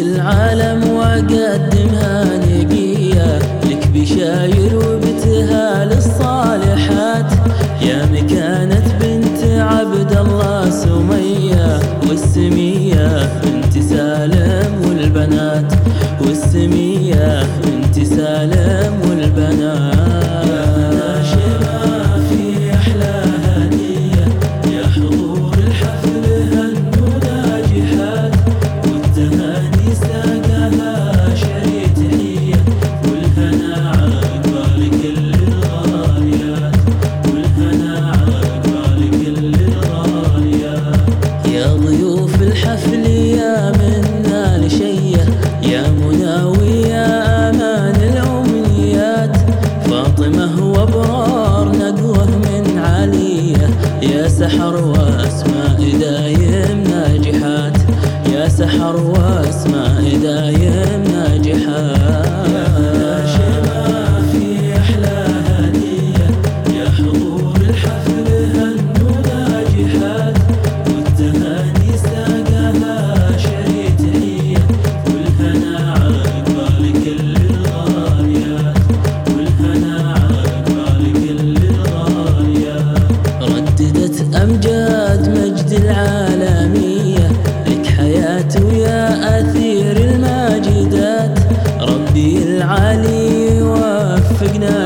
العالم وأقدمها نقية لك بشاير وبتهال الصالحات يا مكانة بنت عبد الله سمية والسمية بنت سالم والبنات. والسمية بنت سالم والبنات. الحفل يا منا لشية يا مناوي يا أمان الأمنيات فاطمة وأبرار نقوة من علية. يا سحر وأسماء دايم ناجحات. يا سحر وأسماء دايم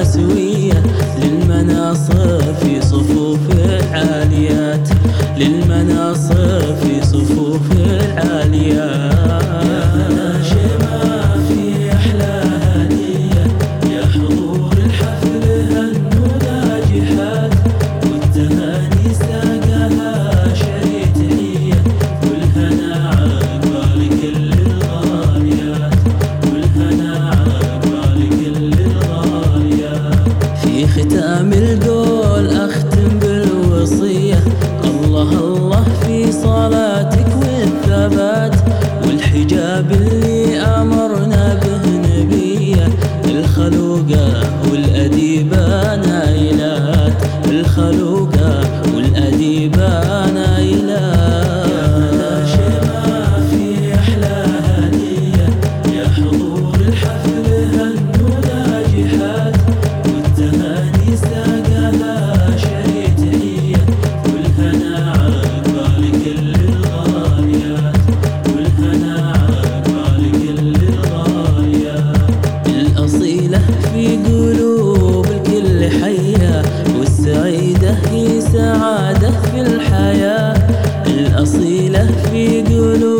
سوية للمناصب في صفوف العاليات للمناصب في صفوف العاليات. غير دول أختم بالوصية. الله الله في صلاتك والثبات والحجاب اللي سعادة في الحياة الأصيلة في قلوب